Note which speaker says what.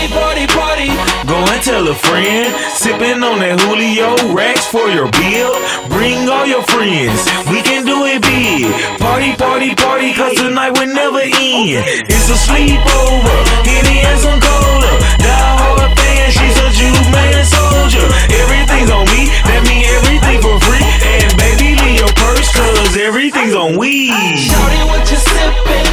Speaker 1: Party, party, party.
Speaker 2: Go and tell a friend. Sipping on that Julio racks for your bill. Bring all your friends. We can do it big. Party, party, party. Cause tonight will never end. It's a sleepover. Henny and some cola. Die hard fan. She's a Jew man soldier. Everything's on me. That mean everything for free. And baby, leave your purse. Cause everything's on weed. Shorty,
Speaker 1: what you sipping?